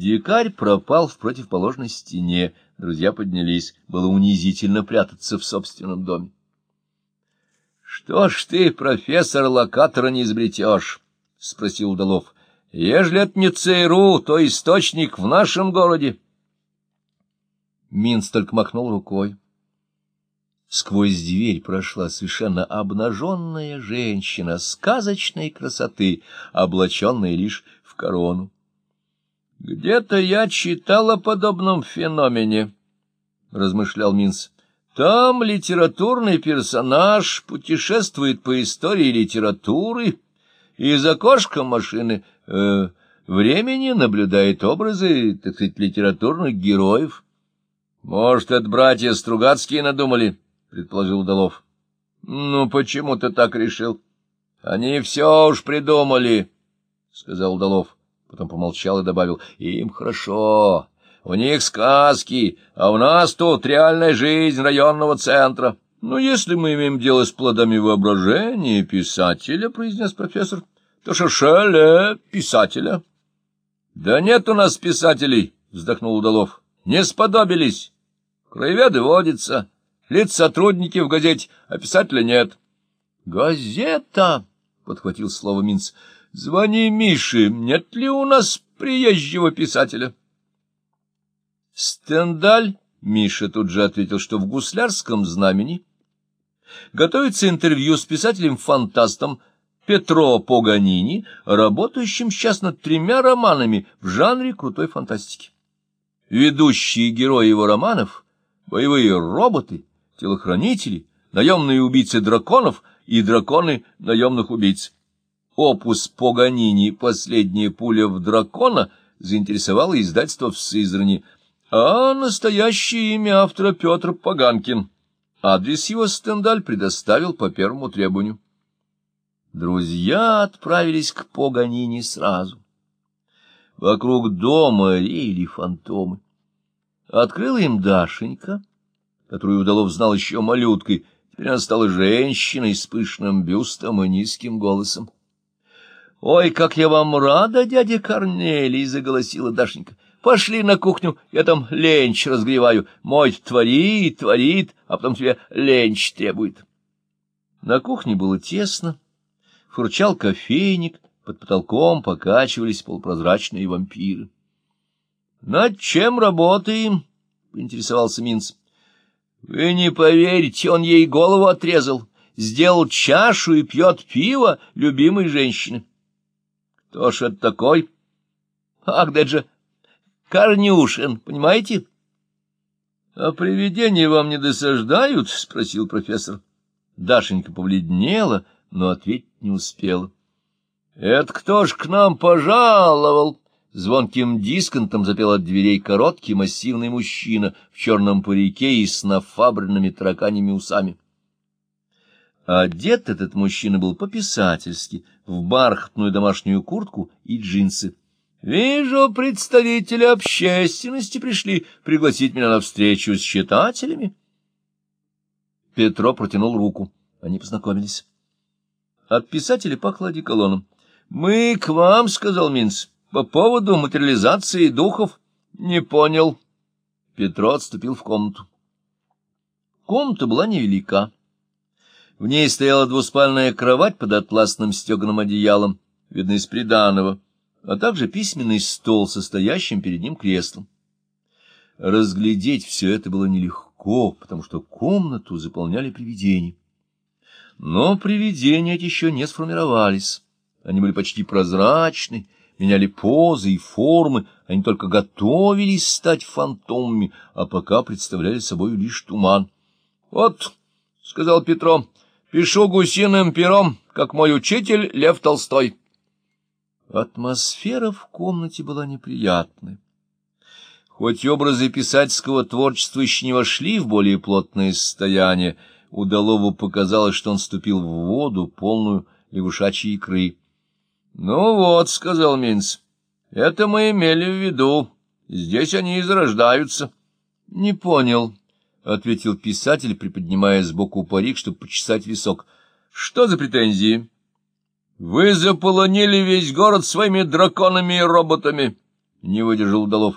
Дикарь пропал в противоположной стене. Друзья поднялись. Было унизительно прятаться в собственном доме. — Что ж ты, профессор, локатора не изобретешь? — спросил Удалов. — Ежели это не ЦРУ, то источник в нашем городе. Минц только махнул рукой. Сквозь дверь прошла совершенно обнаженная женщина сказочной красоты, облаченная лишь в корону. — Где-то я читал о подобном феномене, — размышлял Минц. — Там литературный персонаж путешествует по истории литературы и за окошка машины э, времени наблюдает образы, так сказать, литературных героев. — Может, это братья Стругацкие надумали? — предположил Удалов. — Ну, почему ты так решил? — Они все уж придумали, — сказал Удалов. Потом помолчал и добавил, — им хорошо, у них сказки, а у нас тут реальная жизнь районного центра. — Ну, если мы имеем дело с плодами воображения писателя, — произнес профессор, — то шершеля писателя. — Да нет у нас писателей, — вздохнул Удалов, — не сподобились. Краеведы водятся, лиц сотрудники в газете, а писателя нет. — Газета, — подхватил слово Минц, — Звони Мише, нет ли у нас приезжего писателя? Стендаль, Миша тут же ответил, что в гуслярском знамени готовится интервью с писателем-фантастом Петро Поганини, работающим сейчас над тремя романами в жанре крутой фантастики. Ведущие герои его романов — боевые роботы, телохранители, наемные убийцы драконов и драконы наемных убийц опус Поганини «Последняя пуля в дракона» заинтересовало издательство в Сызрани, а настоящее имя автора Петр Поганкин. Адрес его Стендаль предоставил по первому требованию. Друзья отправились к Поганини сразу. Вокруг дома реяли фантомы. Открыла им Дашенька, которую Удалов знал еще малюткой, теперь она стала женщиной с пышным бюстом и низким голосом. — Ой, как я вам рада, дядя Корнелий! — заголосила Дашенька. — Пошли на кухню, я там ленч разгреваю. Мой творит, творит, а потом тебе ленч требует. На кухне было тесно, фурчал кофейник, под потолком покачивались полупрозрачные вампиры. — Над чем работаем? — поинтересовался Минц. — Вы не поверите, он ей голову отрезал, сделал чашу и пьет пиво любимой женщины. Кто ж это такой? Да это же Корнюшин, понимаете? — А привидения вам не досаждают? — спросил профессор. Дашенька побледнела, но ответить не успела. — Это кто ж к нам пожаловал? Звонким дисконтом запел от дверей короткий массивный мужчина в черном парике и с нафабренными тараканьими усами. Одет этот мужчина был по-писательски, в бархатную домашнюю куртку и джинсы. — Вижу, представители общественности пришли пригласить меня на встречу с читателями. Петро протянул руку. Они познакомились. От писателя пахло одеколоном. — Мы к вам, — сказал Минц, — по поводу материализации духов. — Не понял. Петро отступил в комнату. Комната была невелика. В ней стояла двуспальная кровать под атласным стеганым одеялом, видно из приданого, а также письменный стол со стоящим перед ним креслом. Разглядеть все это было нелегко, потому что комнату заполняли привидения. Но привидения эти еще не сформировались. Они были почти прозрачны, меняли позы и формы, они только готовились стать фантомами, а пока представляли собой лишь туман. — Вот, — сказал Петро, — Пишу гусиным пером, как мой учитель Лев Толстой. Атмосфера в комнате была неприятной. Хоть образы писательского творчества еще не вошли в более плотное состояние, Удалову показалось, что он ступил в воду, полную лягушачьей икры. — Ну вот, — сказал Минц, — это мы имели в виду. Здесь они и зарождаются. — Не понял, — ответил писатель, приподнимая сбоку парик, чтобы почесать висок. — Что за претензии? — Вы заполонили весь город своими драконами и роботами. Не выдержал Удалов.